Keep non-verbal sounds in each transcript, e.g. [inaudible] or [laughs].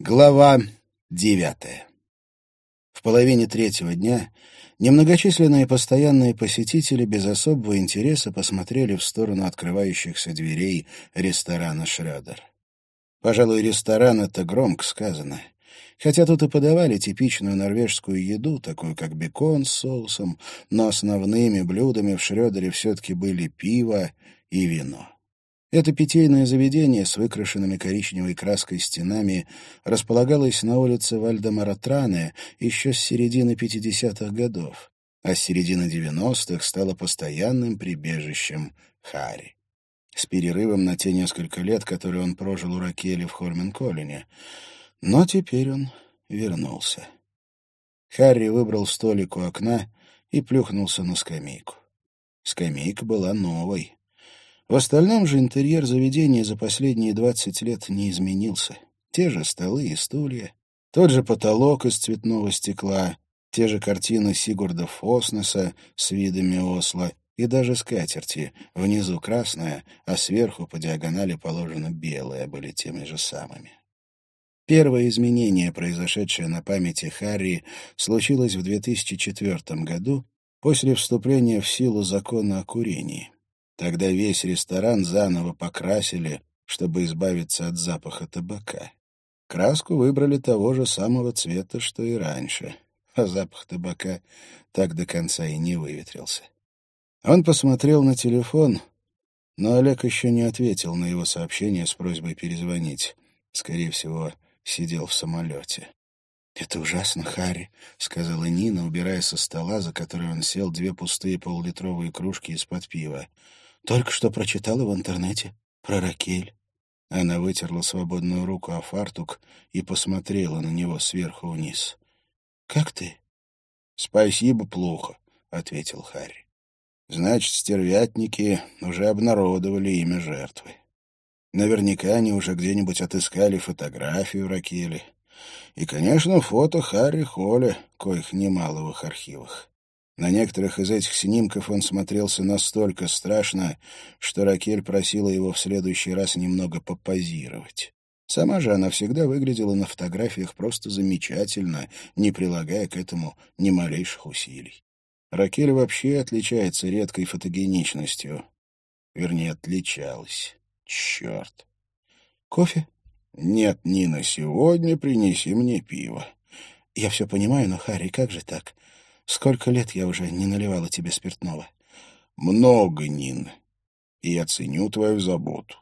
Глава девятая. В половине третьего дня немногочисленные постоянные посетители без особого интереса посмотрели в сторону открывающихся дверей ресторана «Шрёдер». Пожалуй, ресторан — это громко сказано. Хотя тут и подавали типичную норвежскую еду, такую как бекон с соусом, но основными блюдами в Шрёдере все-таки были пиво и вино. Это питейное заведение с выкрашенными коричневой краской стенами располагалось на улице Вальдемара-Тране еще с середины 50-х годов, а с середины 90-х стало постоянным прибежищем Хари. С перерывом на те несколько лет, которые он прожил у Ракели в Хормен-Коллине. Но теперь он вернулся. Харри выбрал столик у окна и плюхнулся на скамейку. Скамейка была новой. В остальном же интерьер заведения за последние двадцать лет не изменился. Те же столы и стулья, тот же потолок из цветного стекла, те же картины Сигурда Фоснеса с видами Осло и даже скатерти. Внизу красная, а сверху по диагонали положено белое, были теми же самыми. Первое изменение, произошедшее на памяти Харри, случилось в 2004 году после вступления в силу закона о курении. Тогда весь ресторан заново покрасили, чтобы избавиться от запаха табака. Краску выбрали того же самого цвета, что и раньше, а запах табака так до конца и не выветрился. Он посмотрел на телефон, но Олег еще не ответил на его сообщение с просьбой перезвонить. Скорее всего, сидел в самолете. «Это ужасно, Харри», — сказала Нина, убирая со стола, за который он сел, две пустые полулитровые кружки из-под пива. Только что прочитала в интернете про Ракель. Она вытерла свободную руку о фартук и посмотрела на него сверху вниз. «Как ты?» «Спасибо, плохо», — ответил Харри. «Значит, стервятники уже обнародовали имя жертвы. Наверняка они уже где-нибудь отыскали фотографию Ракели. И, конечно, фото Харри Холля, коих немало в их архивах. На некоторых из этих снимков он смотрелся настолько страшно, что Ракель просила его в следующий раз немного попозировать. Сама же она всегда выглядела на фотографиях просто замечательно, не прилагая к этому ни малейших усилий. Ракель вообще отличается редкой фотогеничностью. Вернее, отличалась. Черт. Кофе? Нет, Нина, сегодня принеси мне пиво. Я все понимаю, но, Харри, как же так? Сколько лет я уже не наливала тебе спиртного? Много, Нин. И я ценю твою заботу.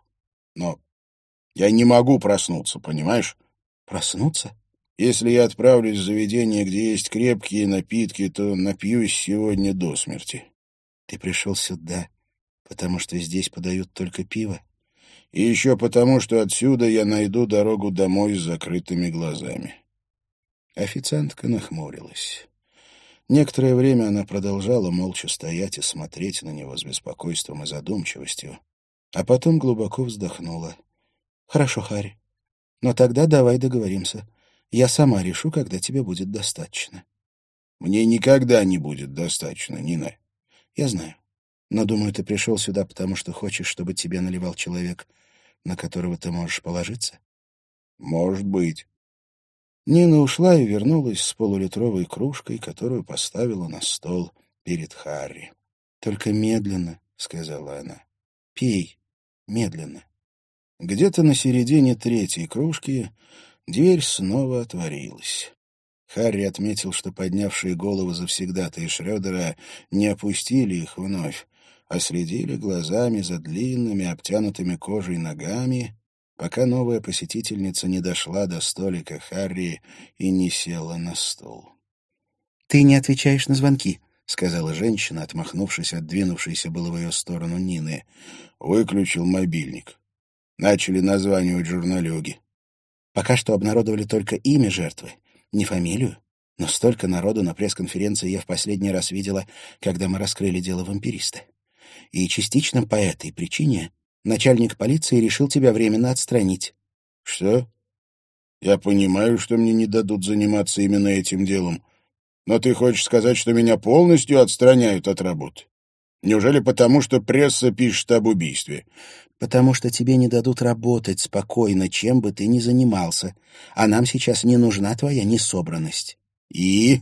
Но я не могу проснуться, понимаешь? Проснуться? Если я отправлюсь в заведение, где есть крепкие напитки, то напьюсь сегодня до смерти. Ты пришел сюда, потому что здесь подают только пиво? И еще потому, что отсюда я найду дорогу домой с закрытыми глазами. Официантка нахмурилась. Некоторое время она продолжала молча стоять и смотреть на него с беспокойством и задумчивостью, а потом глубоко вздохнула. «Хорошо, Харри. Но тогда давай договоримся. Я сама решу, когда тебе будет достаточно». «Мне никогда не будет достаточно, Нина». «Я знаю. Но, думаю, ты пришел сюда, потому что хочешь, чтобы тебе наливал человек, на которого ты можешь положиться?» «Может быть». Нина ушла и вернулась с полулитровой кружкой, которую поставила на стол перед Харри. «Только медленно», — сказала она. «Пей медленно». Где-то на середине третьей кружки дверь снова отворилась. Харри отметил, что поднявшие головы завсегдатые Шрёдера не опустили их вновь, а следили глазами за длинными, обтянутыми кожей ногами пока новая посетительница не дошла до столика Харри и не села на стол. «Ты не отвечаешь на звонки», — сказала женщина, отмахнувшись от двинувшейся было в ее сторону Нины. Выключил мобильник. Начали названивать журналюги. Пока что обнародовали только имя жертвы, не фамилию. Но столько народу на пресс-конференции я в последний раз видела, когда мы раскрыли дело вампириста. И частично по этой причине Начальник полиции решил тебя временно отстранить. — Что? Я понимаю, что мне не дадут заниматься именно этим делом. Но ты хочешь сказать, что меня полностью отстраняют от работы? Неужели потому, что пресса пишет об убийстве? Потому что тебе не дадут работать спокойно, чем бы ты ни занимался. А нам сейчас не нужна твоя несобранность. И?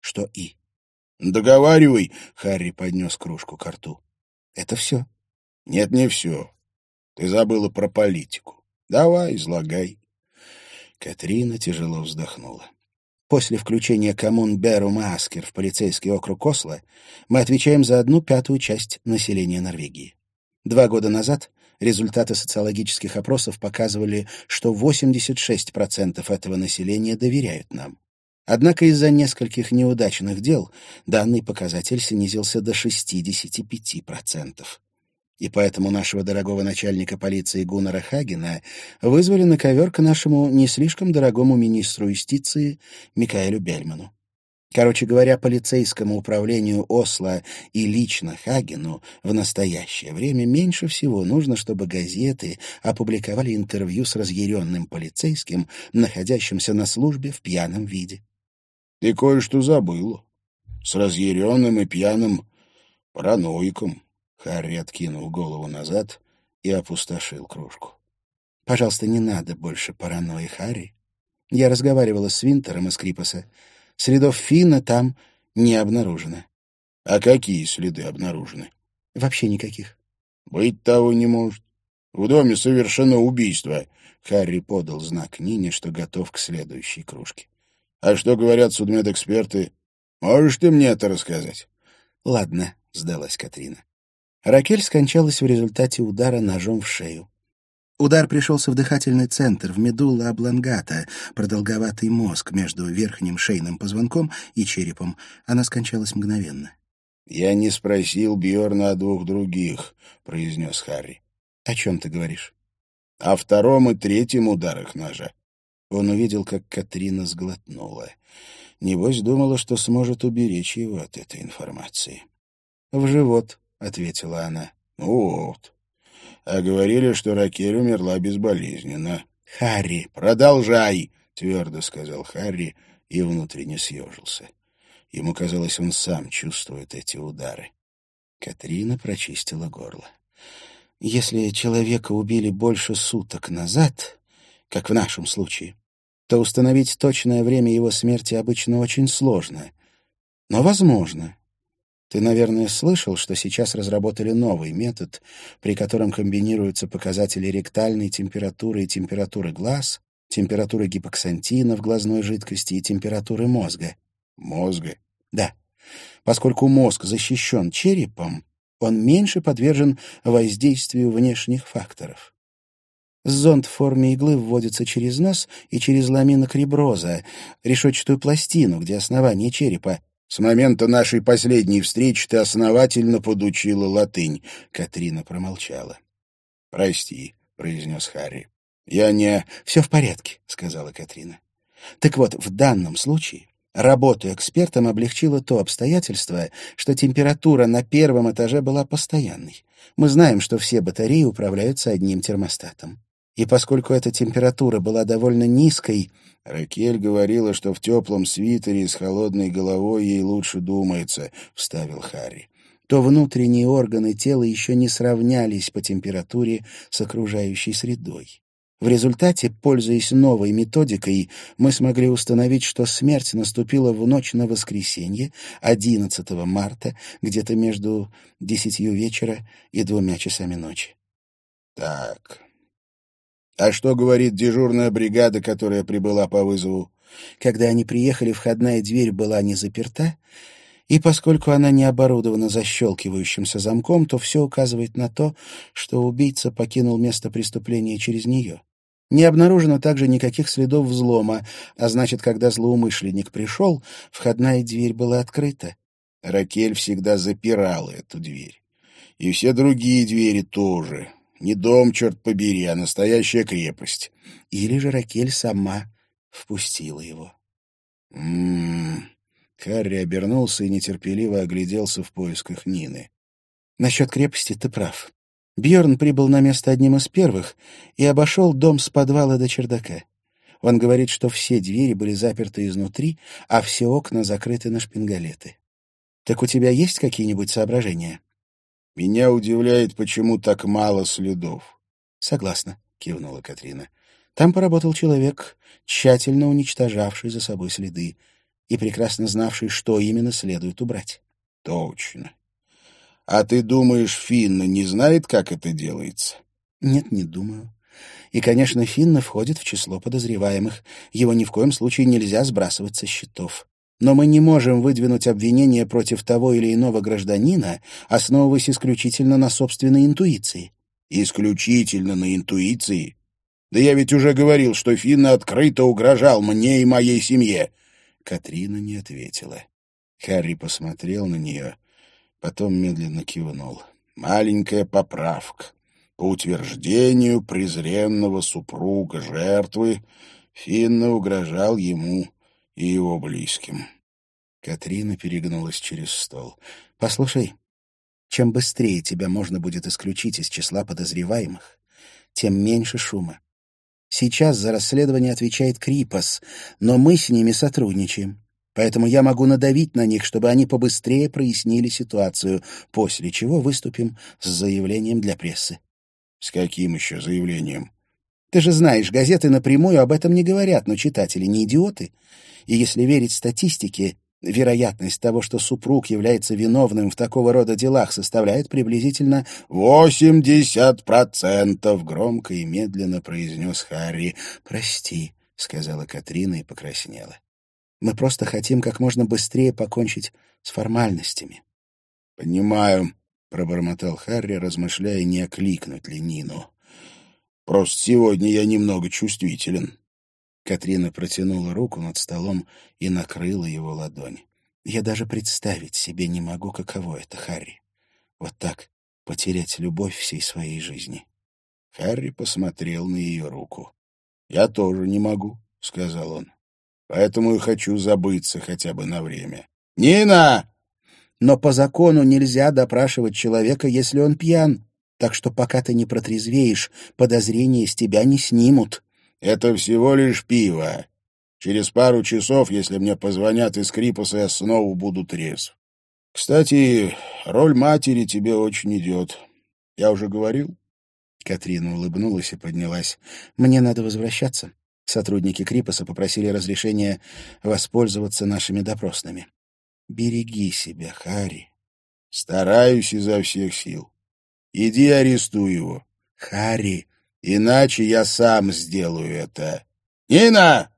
Что и? Договаривай, Харри поднес кружку к рту. Это все. Нет, не все. Ты забыла про политику. Давай, излагай. Катрина тяжело вздохнула. После включения коммун Берум и Аскер в полицейский округ Осло мы отвечаем за одну пятую часть населения Норвегии. Два года назад результаты социологических опросов показывали, что 86% этого населения доверяют нам. Однако из-за нескольких неудачных дел данный показатель снизился до 65%. И поэтому нашего дорогого начальника полиции Гуннара Хагена вызвали на ковер к нашему не слишком дорогому министру юстиции Микаэлю Бельману. Короче говоря, полицейскому управлению Осло и лично Хагену в настоящее время меньше всего нужно, чтобы газеты опубликовали интервью с разъяренным полицейским, находящимся на службе в пьяном виде. — Ты кое-что забыла. С разъяренным и пьяным параноиком. Харри откинул голову назад и опустошил кружку. — Пожалуйста, не надо больше паранойи, Харри. Я разговаривала с Винтером из Крипаса. Следов Фина там не обнаружено. — А какие следы обнаружены? — Вообще никаких. — Быть того не может. В доме совершено убийство. Харри подал знак Нине, что готов к следующей кружке. — А что говорят судмедэксперты? Можешь ты мне это рассказать? — Ладно, — сдалась Катрина. Ракель скончалась в результате удара ножом в шею. Удар пришелся в дыхательный центр, в медулла облонгата, продолговатый мозг между верхним шейным позвонком и черепом. Она скончалась мгновенно. — Я не спросил Бьорна о двух других, — произнес Харри. — О чем ты говоришь? — О втором и третьем ударах ножа. Он увидел, как Катрина сглотнула. Небось, думала, что сможет уберечь его от этой информации. — В живот, — ответила она. — Вот. А говорили, что Ракель умерла безболезненно. — Харри, продолжай, — твердо сказал Харри и внутренне съежился. Ему казалось, он сам чувствует эти удары. Катрина прочистила горло. Если человека убили больше суток назад, как в нашем случае, то установить точное время его смерти обычно очень сложно. Но возможно. Ты, наверное, слышал, что сейчас разработали новый метод, при котором комбинируются показатели ректальной температуры и температуры глаз, температуры гипоксантина в глазной жидкости и температуры мозга. Мозга? Да. Поскольку мозг защищен черепом, он меньше подвержен воздействию внешних факторов. Зонд в форме иглы вводится через нос и через ламинок реброза, решетчатую пластину, где основание черепа, с момента нашей последней встречи ты основательно подучила латынь. Катрина промолчала. Прости, произнес Харри. Я не... Все в порядке, сказала Катрина. Так вот, в данном случае работу экспертом облегчило то обстоятельство, что температура на первом этаже была постоянной. Мы знаем, что все батареи управляются одним термостатом. И поскольку эта температура была довольно низкой, Ракель говорила, что в теплом свитере с холодной головой ей лучше думается, — вставил Харри. То внутренние органы тела еще не сравнялись по температуре с окружающей средой. В результате, пользуясь новой методикой, мы смогли установить, что смерть наступила в ночь на воскресенье, 11 марта, где-то между десятью вечера и двумя часами ночи. Так, а что говорит дежурная бригада, которая прибыла по вызову? Когда они приехали, входная дверь была не заперта, и поскольку она не оборудована защелкивающимся замком, то все указывает на то, что убийца покинул место преступления через нее. Не обнаружено также никаких следов взлома, а значит, когда злоумышленник пришел, входная дверь была открыта. Ракель всегда запирала эту дверь. И все другие двери тоже. Не дом, черт побери, а настоящая крепость. Или же Ракель сама впустила его. М-м-м. Харри обернулся и нетерпеливо огляделся в поисках Нины. Насчет крепости ты прав. Бьорн прибыл на место одним из первых и обошел дом с подвала до чердака. Он говорит, что все двери были заперты изнутри, а все окна закрыты на шпингалеты. Так у тебя есть какие-нибудь соображения? Меня удивляет, почему так мало следов. Согласна, кивнула Катрина. Там поработал человек, тщательно уничтожавший за собой следы и прекрасно знавший, что именно следует убрать. Точно. А ты думаешь, Финна не знает, как это делается? Нет, не думаю. И, конечно, Финна входит в число подозреваемых. Его ни в коем случае нельзя сбрасывать со счетов. Но мы не можем выдвинуть обвинение против того или иного гражданина, основываясь исключительно на собственной интуиции. Исключительно на интуиции? Да я ведь уже говорил, что Финна открыто угрожал мне и моей семье. Катрина не ответила. Харри посмотрел на нее, потом медленно кивнул. Маленькая поправка. По утверждению презренного супруга жертвы, Финна угрожал ему и его близким. Катрина перегнулась через стол. «Послушай, чем быстрее тебя можно будет исключить из числа подозреваемых, тем меньше шума. Сейчас за расследование отвечает Крипос, но мы с ними сотрудничаем. Поэтому я могу надавить на них, чтобы они побыстрее прояснили ситуацию, после чего выступим с заявлением для прессы. С каким еще заявлением? Ты же знаешь, газеты напрямую об этом не говорят, но читатели не идиоты. И если верить статистике, вероятность того, что супруг является виновным в такого рода делах, составляет приблизительно «Восемьдесят процентов!» — громко и медленно произнес Харри. «Прости», — сказала Катрина и покраснела. «Мы просто хотим как можно быстрее покончить с формальностями». «Понимаю», пробормотал Харри, размышляя, не окликнуть ли Нину. «Просто сегодня я немного чувствителен». Катрина протянула руку над столом и накрыла его ладонь. «Я даже представить себе не могу, каково это, Харри. Вот так потерять любовь всей своей жизни». Харри посмотрел на ее руку. «Я тоже не могу», — сказал он. «Поэтому и хочу забыться хотя бы на время». «Нина!» но по закону нельзя допрашивать человека, если он пьян. Так что пока ты не протрезвеешь, подозрения с тебя не снимут. Это всего лишь пиво. Через пару часов, если мне позвонят из Крипуса, я снова буду трезв. Кстати, роль матери тебе очень идет. Я уже говорил? Катрина улыбнулась и поднялась. Мне надо возвращаться. Сотрудники Крипуса попросили разрешения воспользоваться нашими допросными. Береги себя, Хари. Стараюсь изо всех сил. Иди арестуй его. Хари. Иначе я сам сделаю это. Нина!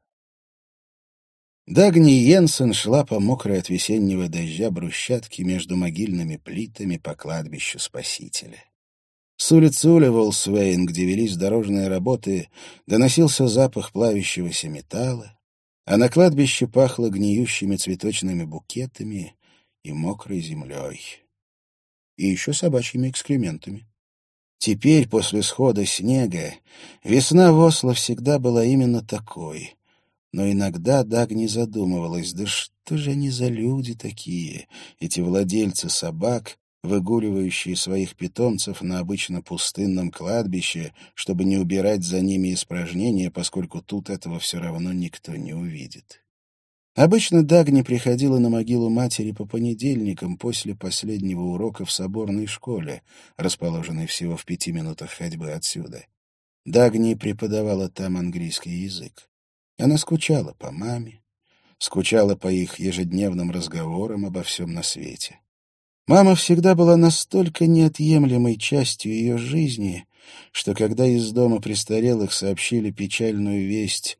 Дагни Йенсен шла по мокрой от весеннего дождя брусчатке между могильными плитами по кладбищу Спасителя. С улицы Уля-Волсвейн, где велись дорожные работы, доносился запах плавящегося металла, а на кладбище пахло гниющими цветочными букетами и мокрой землей. И еще собачьими экскрементами. Теперь, после схода снега, весна в Осло всегда была именно такой. Но иногда Дагни задумывалась, да что же они за люди такие, эти владельцы собак, выгуливающие своих питомцев на обычно пустынном кладбище, чтобы не убирать за ними испражнения, поскольку тут этого все равно никто не увидит. Обычно Дагни приходила на могилу матери по понедельникам после последнего урока в соборной школе, расположенной всего в пяти минутах ходьбы отсюда. Дагни преподавала там английский язык. Она скучала по маме, скучала по их ежедневным разговорам обо всем на свете. Мама всегда была настолько неотъемлемой частью ее жизни, что когда из дома престарелых сообщили печальную весть,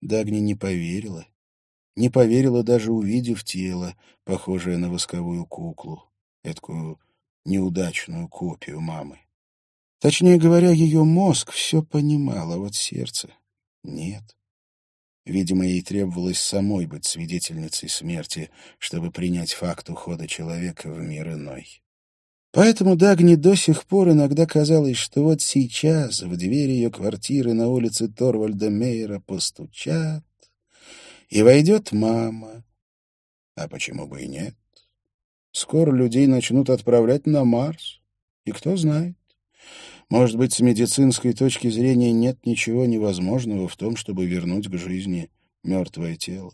Дагни не поверила. Не поверила, даже увидев тело, похожее на восковую куклу, эткую неудачную копию мамы. Точнее говоря, ее мозг все понимал, а вот сердце — нет. Видимо, ей требовалось самой быть свидетельницей смерти, чтобы принять факт ухода человека в мир иной. Поэтому Дагни до сих пор иногда казалось, что вот сейчас в дверь ее квартиры на улице Торвальда Мейера постучат, и войдет мама. А почему бы и нет? Скоро людей начнут отправлять на Марс, и кто знает. Может быть, с медицинской точки зрения нет ничего невозможного в том, чтобы вернуть к жизни мертвое тело.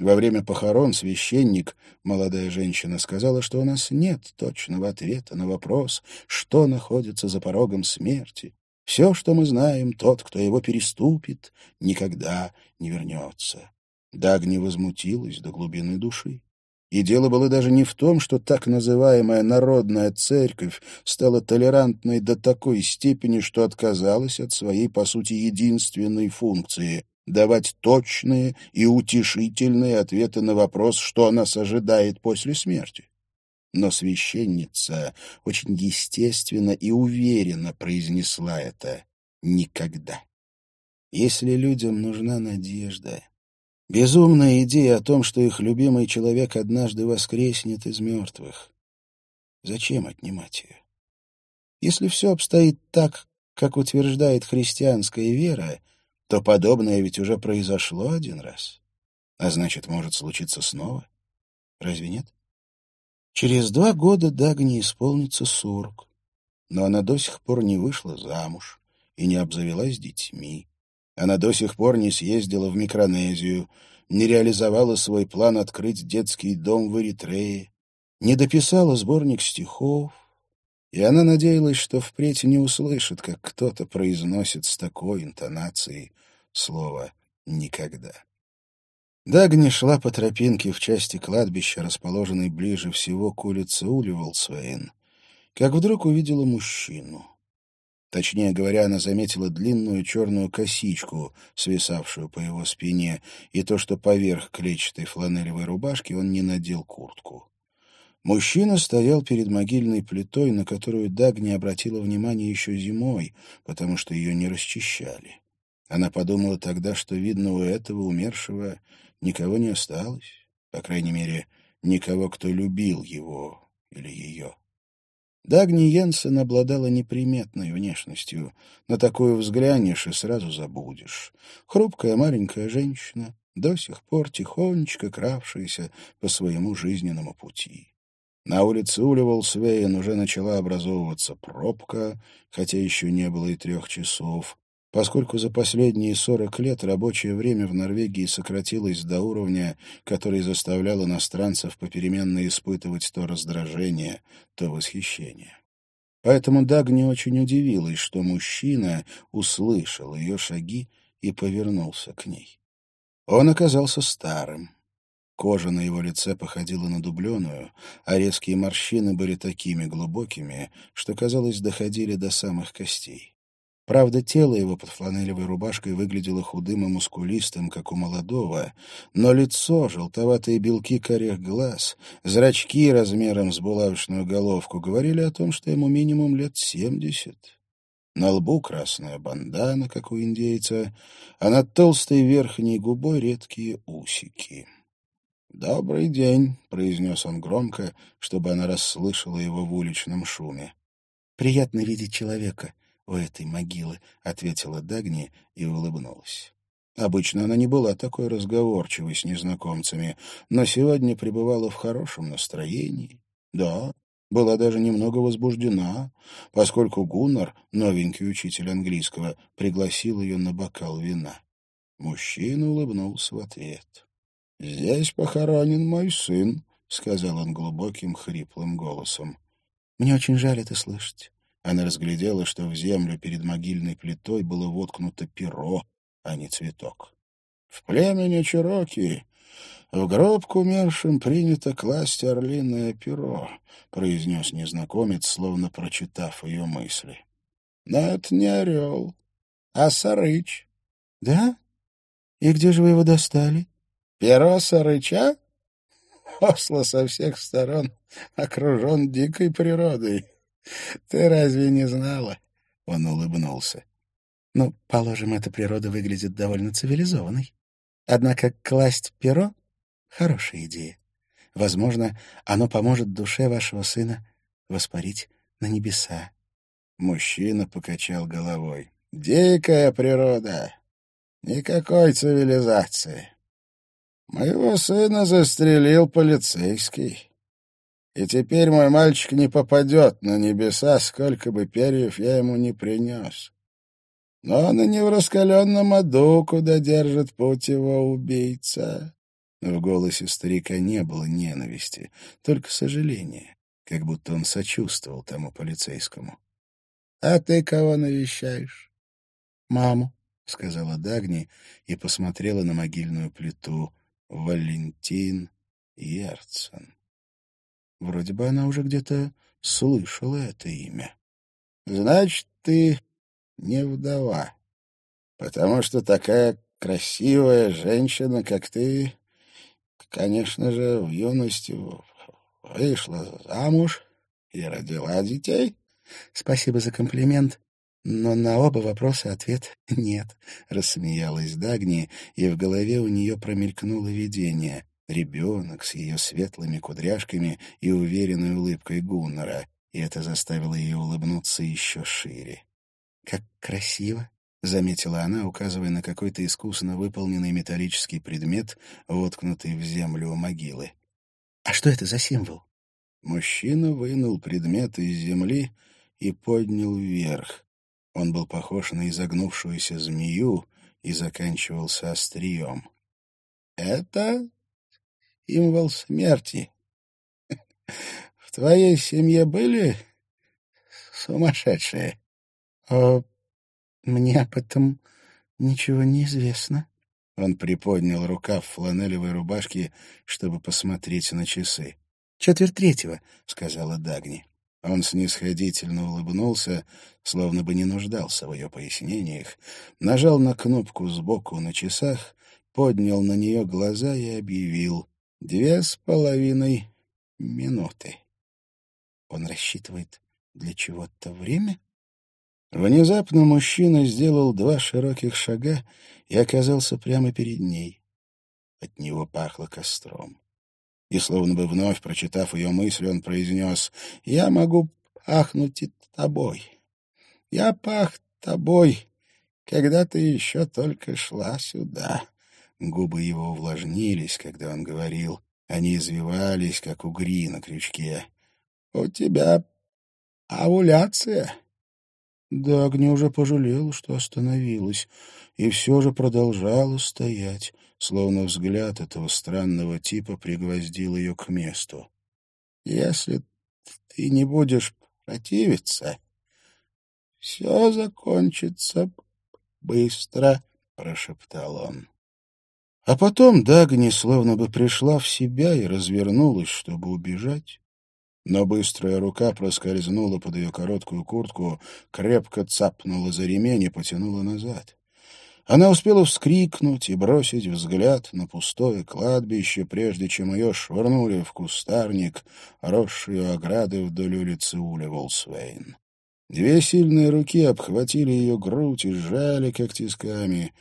Во время похорон священник, молодая женщина, сказала, что у нас нет точного ответа на вопрос, что находится за порогом смерти. Все, что мы знаем, тот, кто его переступит, никогда не вернется. Дагни возмутилась до глубины души. И дело было даже не в том, что так называемая народная церковь стала толерантной до такой степени, что отказалась от своей, по сути, единственной функции давать точные и утешительные ответы на вопрос, что нас ожидает после смерти. Но священница очень естественно и уверенно произнесла это «никогда». Если людям нужна надежда, безумная идея о том, что их любимый человек однажды воскреснет из мертвых, зачем отнимать ее? Если все обстоит так, как утверждает христианская вера, то подобное ведь уже произошло один раз. А значит, может случиться снова. Разве нет? Через два года Дагни исполнится сорок, но она до сих пор не вышла замуж и не обзавелась детьми. Она до сих пор не съездила в Микронезию, не реализовала свой план открыть детский дом в Эритрее, не дописала сборник стихов, и она надеялась, что впредь не услышит, как кто-то произносит с такой интонацией слово «никогда». Дагни шла по тропинке в части кладбища, расположенной ближе всего к улице Уливолсвейн, как вдруг увидела мужчину. Точнее говоря, она заметила длинную черную косичку, свисавшую по его спине, и то, что поверх клетчатой фланелевой рубашки он не надел куртку. Мужчина стоял перед могильной плитой, на которую Даг не обратила внимания еще зимой, потому что ее не расчищали. Она подумала тогда, что, видно, у этого умершего никого не осталось, по крайней мере, никого, кто любил его или ее. Дагни Йенсен обладала неприметной внешностью. На такую взглянешь и сразу забудешь. Хрупкая маленькая женщина, до сих пор тихонечко кравшаяся по своему жизненному пути. На улице Уливолсвейн уже начала образовываться пробка, хотя еще не было и трех часов, поскольку за последние сорок лет рабочее время в Норвегии сократилось до уровня, который заставлял иностранцев попеременно испытывать то раздражение, то восхищение. Поэтому Даг не очень удивилась, что мужчина услышал ее шаги и повернулся к ней. Он оказался старым, Кожа на его лице походила на дубленую, а резкие морщины были такими глубокими, что, казалось, доходили до самых костей. Правда, тело его под фланелевой рубашкой выглядело худым и мускулистым, как у молодого, но лицо, желтоватые белки корих глаз, зрачки размером с булавочную головку говорили о том, что ему минимум лет семьдесят. На лбу красная бандана, как у индейца, а над толстой верхней губой редкие усики. «Добрый день», — произнес он громко, чтобы она расслышала его в уличном шуме. «Приятно видеть человека у этой могилы», — ответила Дагни и улыбнулась. Обычно она не была такой разговорчивой с незнакомцами, но сегодня пребывала в хорошем настроении. Да, была даже немного возбуждена, поскольку Гуннар, новенький учитель английского, пригласил ее на бокал вина. Мужчина улыбнулся в ответ. «Здесь похоронен мой сын», — сказал он глубоким, хриплым голосом. «Мне очень жаль это слышать». Она разглядела, что в землю перед могильной плитой было воткнуто перо, а не цветок. «В племени Чироки в гроб к умершим принято класть орлиное перо», — произнес незнакомец, словно прочитав ее мысли. «Но это не орел, а сарыч». «Да? И где же вы его достали?» Перо сарыча? Осло со всех сторон окружен дикой природой. Ты разве не знала? Он улыбнулся. Ну, положим, эта природа выглядит довольно цивилизованной. Однако класть перо — хорошая идея. Возможно, оно поможет душе вашего сына воспарить на небеса. Мужчина покачал головой. «Дикая природа. Никакой цивилизации. Моего сына застрелил полицейский. И теперь мой мальчик не попадет на небеса, сколько бы перьев я ему не принес. Но он и не в раскаленном аду, куда держит путь его убийца. В голосе старика не было ненависти, только сожаление, как будто он сочувствовал тому полицейскому. — А ты кого навещаешь? — Маму, — сказала Дагни и посмотрела на могильную плиту. Валентин Ерцен. Вроде бы она уже где-то слышала это имя. — Значит, ты не вдова, потому что такая красивая женщина, как ты, конечно же, в юности вышла замуж и родила детей. Спасибо за комплимент, но на оба вопроса ответ [laughs] «нет», — рассмеялась Дагни, и в голове у нее промелькнуло видение. Ребенок с ее светлыми кудряшками и уверенной улыбкой Гуннера, и это заставило ее улыбнуться еще шире. «Как красиво!» — заметила она, указывая на какой-то искусно выполненный металлический предмет, воткнутый в землю у могилы. «А что это за символ?» Мужчина вынул предмет из земли и поднял вверх. Он был похож на изогнувшуюся змею и заканчивался острием. «Это символ смерти. В твоей семье были сумасшедшие?» «А мне об этом ничего не известно. Он приподнял рукав фланелевой рубашки, чтобы посмотреть на часы. «Четверть третьего», — сказала Дагни. Он снисходительно улыбнулся, словно бы не нуждался в ее пояснениях, нажал на кнопку сбоку на часах, поднял на нее глаза и объявил «две с половиной минуты». Он рассчитывает для чего-то время? Внезапно мужчина сделал два широких шага и оказался прямо перед ней. От него пахло костром. И, словно бы вновь прочитав ее мысли, он произнес, «Я могу пахнуть и тобой. Я пах тобой, когда ты еще только шла сюда». Губы его увлажнились, когда он говорил. Они извивались, как угри на крючке. «У тебя овуляция». Дагни уже пожалела, что остановилась, и все же продолжала стоять, словно взгляд этого странного типа пригвоздил ее к месту. — Если ты не будешь противиться, все закончится быстро, — прошептал он. А потом Дагни словно бы пришла в себя и развернулась, чтобы убежать но быстрая рука проскользнула под ее короткую куртку, крепко цапнула за ремень и потянула назад. Она успела вскрикнуть и бросить взгляд на пустое кладбище, прежде чем ее швырнули в кустарник, росший ограды вдоль улицы Уля-Волсвейн. Две сильные руки обхватили ее грудь и сжали, как тисками.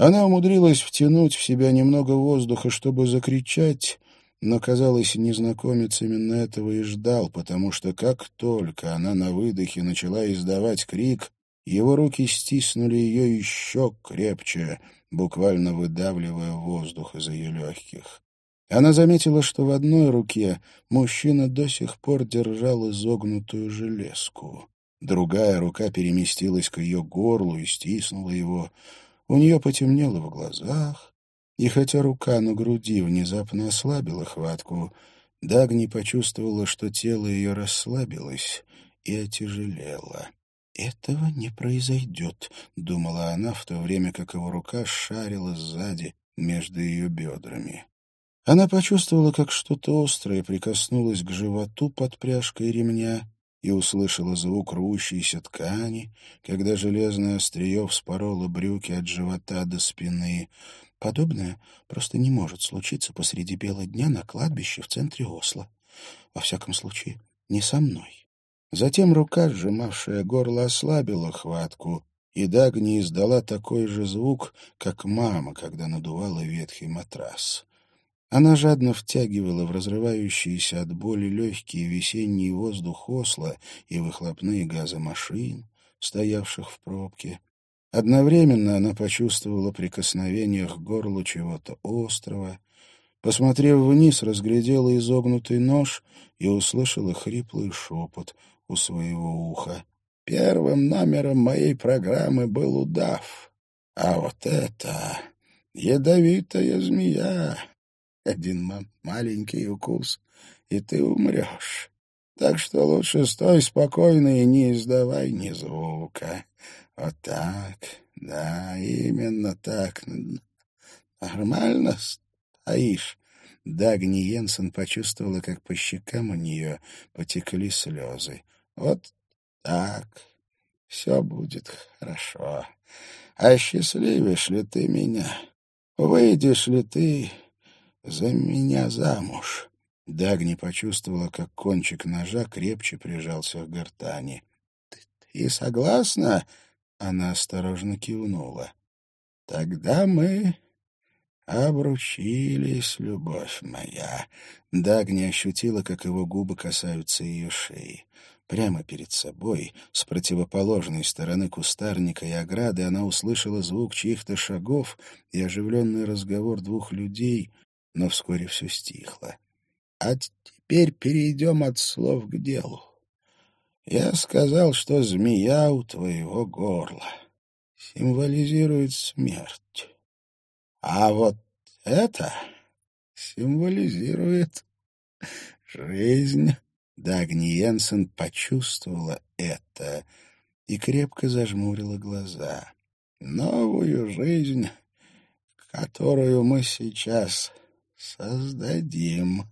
Она умудрилась втянуть в себя немного воздуха, чтобы закричать, но, казалось, незнакомец именно этого и ждал, потому что как только она на выдохе начала издавать крик, его руки стиснули ее еще крепче, буквально выдавливая воздух из ее легких. Она заметила, что в одной руке мужчина до сих пор держал изогнутую железку. Другая рука переместилась к ее горлу и стиснула его. У нее потемнело в глазах, и хотя рука на груди внезапно ослабила хватку, Дагни почувствовала, что тело ее расслабилось и отяжелело. «Этого не произойдет», — думала она, в то время как его рука шарила сзади между ее бедрами. Она почувствовала, как что-то острое прикоснулось к животу под пряжкой ремня и услышала звук рвущейся ткани, когда железное острие вспороло брюки от живота до спины. Подобное просто не может случиться посреди бела дня на кладбище в центре Осло. Во всяком случае, не со мной. Затем рука, сжимавшая горло, ослабила хватку, и Дагни издала такой же звук, как мама, когда надувала ветхий матрас. Она жадно втягивала в разрывающиеся от боли легкий весенний воздух Осло и выхлопные газы машин, стоявших в пробке, Одновременно она почувствовала прикосновение к горлу чего-то острого. Посмотрев вниз, разглядела изогнутый нож и услышала хриплый шепот у своего уха. «Первым номером моей программы был удав, а вот это ядовитая змея. Один маленький укус, и ты умрешь. Так что лучше стой спокойно и не издавай ни звука. Вот так, да, именно так. Нормально стоишь. Дагни Йенсен почувствовала, как по щекам у нее потекли слезы. Вот так, все будет хорошо. А счастливишь ли ты меня? Выйдешь ли ты за меня замуж?» Дагни почувствовала, как кончик ножа крепче прижался к гортани. «Ты согласна?» Она осторожно кивнула. «Тогда мы обручились, любовь моя». Дагни ощутила, как его губы касаются ее шеи. Прямо перед собой, с противоположной стороны кустарника и ограды, она услышала звук чьих-то шагов и оживленный разговор двух людей, но вскоре все стихло. А теперь перейдем от слов к делу. Я сказал, что змея у твоего горла символизирует смерть. А вот это символизирует жизнь. Дагни Йенсен почувствовала это и крепко зажмурила глаза. Новую жизнь, которую мы сейчас создадим.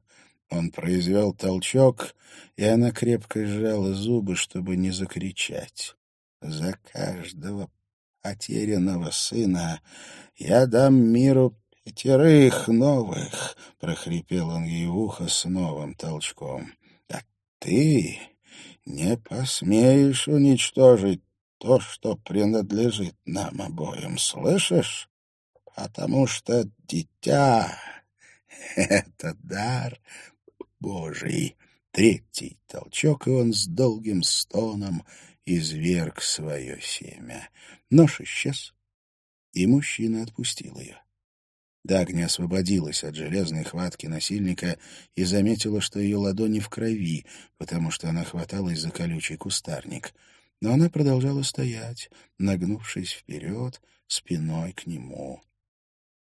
Он произвел толчок, и она крепко сжала зубы, чтобы не закричать. «За каждого потерянного сына я дам миру пятерых новых», — прохрипел он ей в ухо с новым толчком. «А ты не посмеешь уничтожить то, что принадлежит нам обоим, слышишь? Потому что дитя — [laughs] это дар Божий. Третий толчок, и он с долгим стоном изверг свое семя. Нож исчез, и мужчина отпустил ее. Дагни освободилась от железной хватки насильника и заметила, что ее ладони в крови, потому что она хваталась за колючий кустарник. Но она продолжала стоять, нагнувшись вперед, спиной к нему. —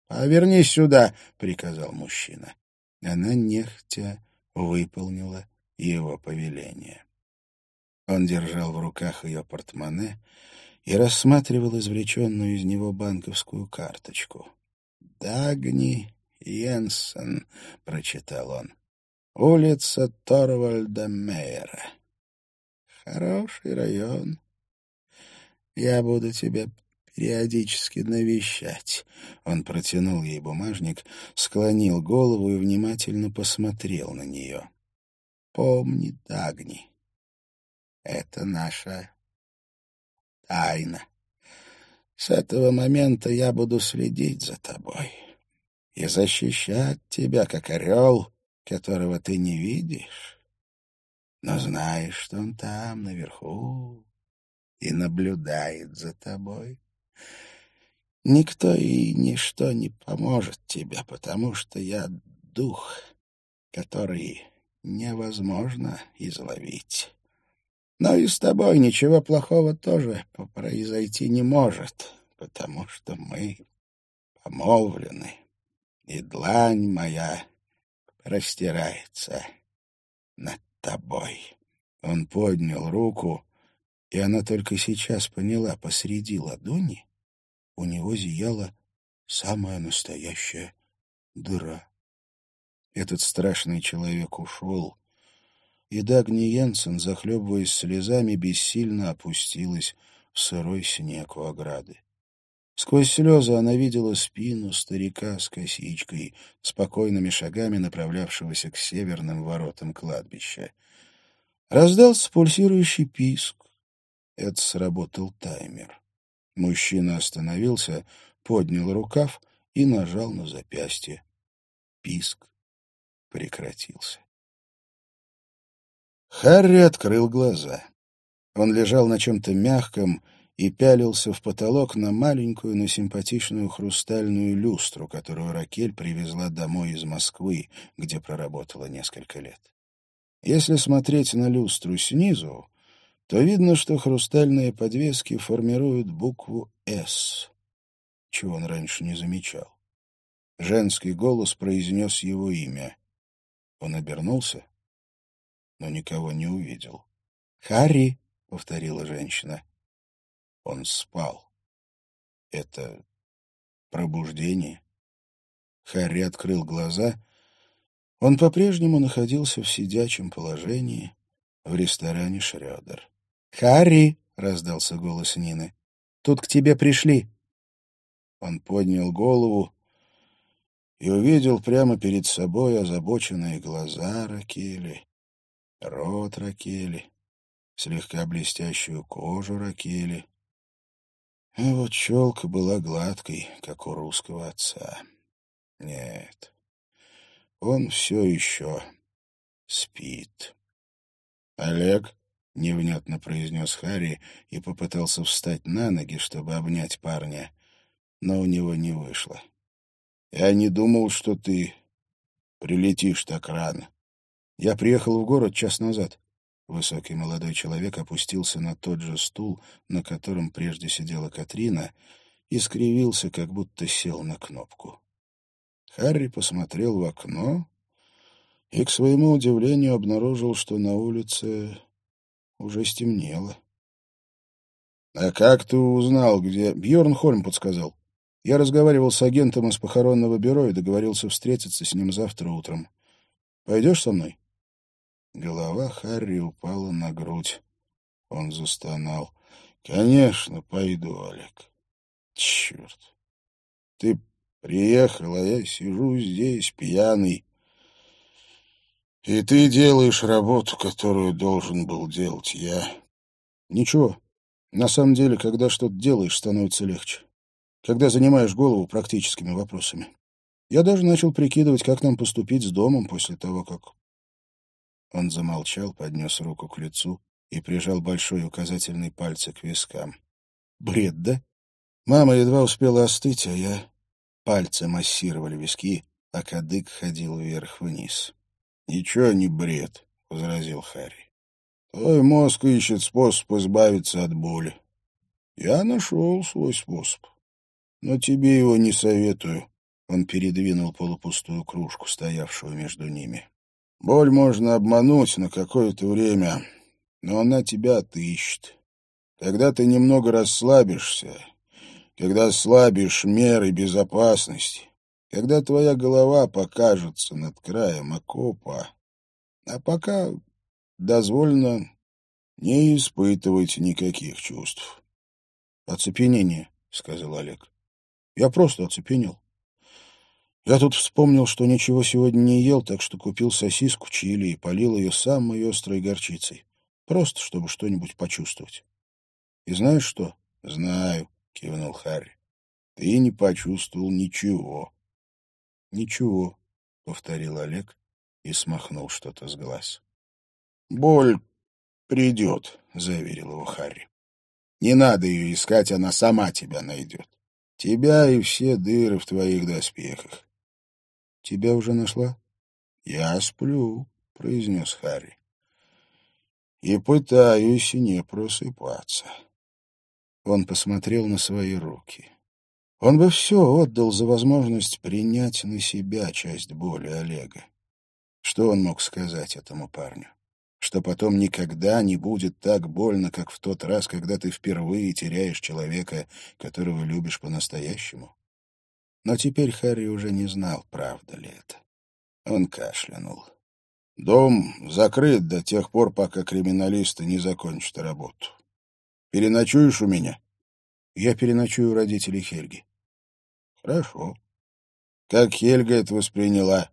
Повернись сюда, — приказал мужчина. Она нехотя выполнила его повеление. Он держал в руках ее портмоне и рассматривал извлеченную из него банковскую карточку. «Дагни Йенсен», — прочитал он, — «улица Торвальда Мейера. Хороший район. Я буду тебя периодически навещать». Он протянул ей бумажник, склонил голову и внимательно посмотрел на нее. «Помни, Дагни, это наша тайна. С этого момента я буду следить за тобой и защищать тебя, как орел, которого ты не видишь, но знаешь, что он там, наверху, и наблюдает за тобой. Никто и ничто не поможет тебе, потому что я дух, который невозможно изловить. Но и с тобой ничего плохого тоже произойти не может, потому что мы помолвлены, и длань моя простирается над тобой. Он поднял руку, и она только сейчас поняла, посреди ладони у него зияла самая настоящая дыра. Этот страшный человек ушел, и Дагни Йенсен, захлебываясь слезами, бессильно опустилась в сырой снег у ограды. Сквозь слезы она видела спину старика с косичкой, спокойными шагами направлявшегося к северным воротам кладбища. Раздался пульсирующий писк. Это сработал таймер. Мужчина остановился, поднял рукав и нажал на запястье. Писк прекратился. Харри открыл глаза. Он лежал на чем-то мягком и пялился в потолок на маленькую, но симпатичную хрустальную люстру, которую Ракель привезла домой из Москвы, где проработала несколько лет. Если смотреть на люстру снизу, то видно, что хрустальные подвески формируют букву «С», чего он раньше не замечал. Женский голос произнес его имя. Он обернулся, но никого не увидел. «Харри!» — повторила женщина. Он спал. Это пробуждение. Харри открыл глаза. Он по-прежнему находился в сидячем положении в ресторане «Шрёдер». «Харри!» — раздался голос Нины. «Тут к тебе пришли». Он поднял голову и увидел прямо перед собой озабоченные глаза Ракели, рот Ракели, слегка блестящую кожу Ракели. А вот челка была гладкой, как у русского отца. Нет, он все еще спит. «Олег?» — невнятно произнес Харри и попытался встать на ноги, чтобы обнять парня, но у него не вышло. «Я не думал, что ты прилетишь так рано. Я приехал в город час назад». Высокий молодой человек опустился на тот же стул, на котором прежде сидела Катрина, и скривился, как будто сел на кнопку. Харри посмотрел в окно и, к своему удивлению, обнаружил, что на улице уже стемнело. — А как ты узнал, где... Бьерн Хольм подсказал. Я разговаривал с агентом из похоронного бюро и договорился встретиться с ним завтра утром. Пойдешь со мной? Голова Харри упала на грудь. Он застонал. — Конечно, пойду, Олег. Черт. Ты приехал, а я сижу здесь, пьяный. И ты делаешь работу, которую должен был делать я. Ничего. На самом деле, когда что-то делаешь, становится легче. Когда занимаешь голову практическими вопросами. Я даже начал прикидывать, как нам поступить с домом после того, как... Он замолчал, поднес руку к лицу и прижал большой указательный пальцы к вискам. Бред, да? Мама едва успела остыть, а я... Пальцы массировали виски, а кадык ходил вверх-вниз. — Ничего не бред, — возразил Харри. — Твой мозг ищет способ избавиться от боли. Я нашел свой способ. Но тебе его не советую. Он передвинул полупустую кружку, стоявшую между ними. Боль можно обмануть на какое-то время, но она тебя отыщет. Когда ты немного расслабишься, когда слабишь меры безопасности, когда твоя голова покажется над краем окопа. А пока дозволено не испытывать никаких чувств. — Оцепенение, — сказал Олег. — Я просто оцепенел. Я тут вспомнил, что ничего сегодня не ел, так что купил сосиску чили и полил ее самой острой горчицей. Просто, чтобы что-нибудь почувствовать. И знаешь что? — Знаю, — кивнул Харри. — Ты не почувствовал ничего. «Ничего», — повторил Олег и смахнул что-то с глаз. «Боль придет», — заверил его Харри. «Не надо ее искать, она сама тебя найдет. Тебя и все дыры в твоих доспехах». «Тебя уже нашла?» «Я сплю», — произнес Харри. «И пытаюсь не просыпаться». Он посмотрел на свои руки. Он бы все отдал за возможность принять на себя часть боли Олега. Что он мог сказать этому парню? Что потом никогда не будет так больно, как в тот раз, когда ты впервые теряешь человека, которого любишь по-настоящему? Но теперь Харри уже не знал, правда ли это. Он кашлянул. «Дом закрыт до тех пор, пока криминалисты не закончат работу. Переночуешь у меня?» «Я переночую у родителей Хельги. Хорошо. Как Хельга это восприняла?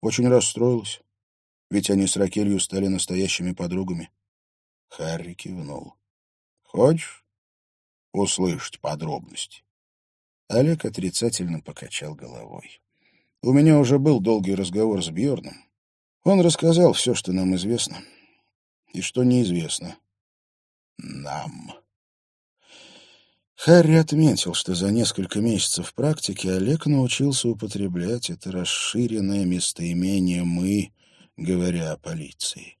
Очень расстроилась. Ведь они с Ракелью стали настоящими подругами. Харри кивнул. Хочешь услышать подробности? Олег отрицательно покачал головой. У меня уже был долгий разговор с Бьорном. Он рассказал все, что нам известно. И что неизвестно. Нам. Харри отметил, что за несколько месяцев практики Олег научился употреблять это расширенное местоимение «мы», говоря о полиции.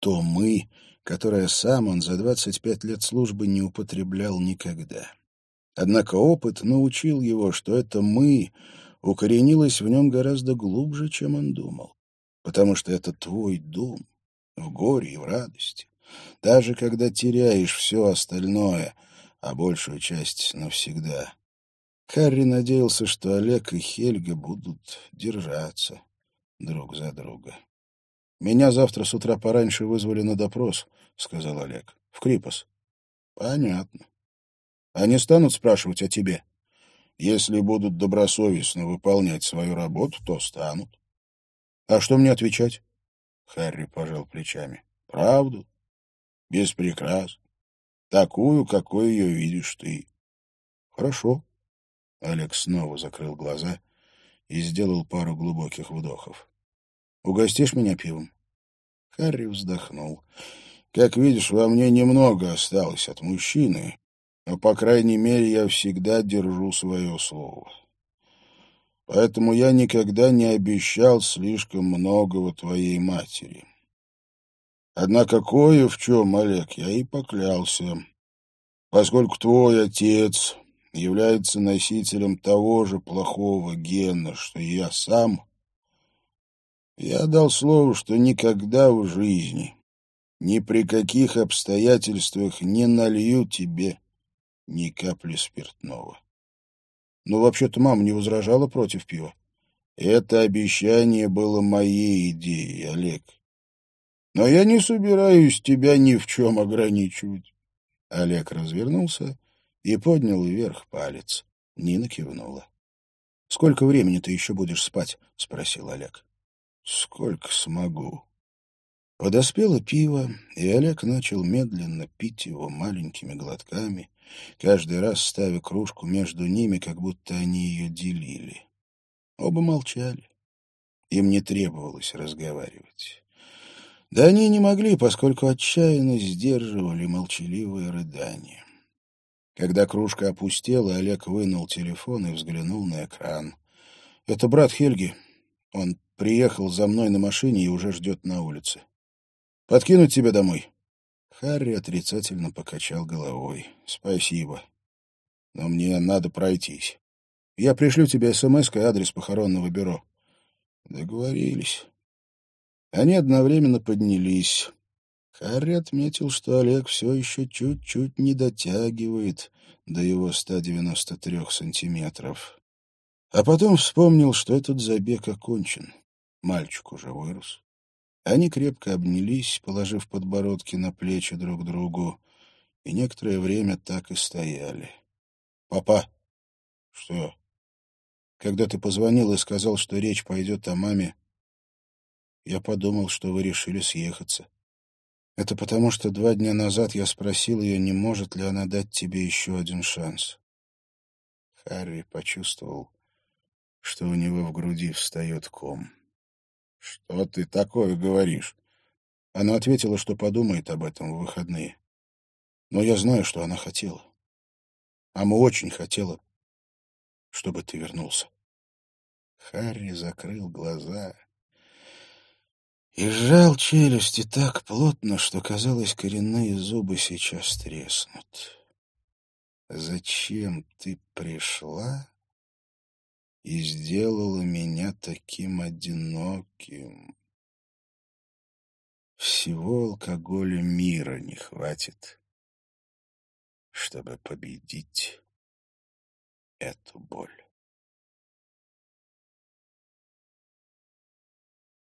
То «мы», которое сам он за 25 лет службы не употреблял никогда. Однако опыт научил его, что это «мы» укоренилась в нем гораздо глубже, чем он думал. Потому что это твой дом, в горе и в радости. Даже когда теряешь все остальное, а большую часть навсегда. Харри надеялся, что Олег и Хельга будут держаться друг за друга. «Меня завтра с утра пораньше вызвали на допрос», — сказал Олег. «В Крипос». «Понятно. Они станут спрашивать о тебе?» «Если будут добросовестно выполнять свою работу, то станут». «А что мне отвечать?» Харри пожал плечами. «Правду. Без прикрас. Такую, какой ее видишь ты». «Хорошо». Олег снова закрыл глаза и сделал пару глубоких вдохов. Угостишь меня пивом?» Харри вздохнул. «Как видишь, во мне немного осталось от мужчины, но, по крайней мере, я всегда держу свое слово. Поэтому я никогда не обещал слишком многого твоей матери. Однако кое в чем, Олег, я и поклялся, поскольку твой отец является носителем того же плохого гена, что и я сам, я дал слово, что никогда в жизни, ни при каких обстоятельствах не налью тебе ни капли спиртного. Но вообще-то мама не возражала против пива. Это обещание было моей идеей, Олег. Но я не собираюсь тебя ни в чем ограничивать. Олег развернулся и поднял вверх палец. Нина кивнула. — Сколько времени ты еще будешь спать? — спросил Олег сколько смогу. Подоспело пиво, и Олег начал медленно пить его маленькими глотками, каждый раз ставя кружку между ними, как будто они ее делили. Оба молчали. Им не требовалось разговаривать. Да они не могли, поскольку отчаянно сдерживали молчаливые рыдания. Когда кружка опустела, Олег вынул телефон и взглянул на экран. «Это брат Хельги. Он Приехал за мной на машине и уже ждет на улице. Подкинуть тебя домой?» Харри отрицательно покачал головой. «Спасибо. Но мне надо пройтись. Я пришлю тебе смс и адрес похоронного бюро». Договорились. Они одновременно поднялись. Харри отметил, что Олег все еще чуть-чуть не дотягивает до его 193 сантиметров. А потом вспомнил, что этот забег окончен. Мальчик уже вырос. Они крепко обнялись, положив подбородки на плечи друг другу, и некоторое время так и стояли. — Папа! — Что? — Когда ты позвонил и сказал, что речь пойдет о маме, я подумал, что вы решили съехаться. Это потому, что два дня назад я спросил ее, не может ли она дать тебе еще один шанс. Харри почувствовал, что у него в груди встает ком. «Что ты такое говоришь?» Она ответила, что подумает об этом в выходные. Но я знаю, что она хотела. А мы очень хотела, чтобы ты вернулся. Харри закрыл глаза и сжал челюсти так плотно, что, казалось, коренные зубы сейчас треснут. «Зачем ты пришла?» и сделала меня таким одиноким. Всего алкоголя мира не хватит, чтобы победить эту боль.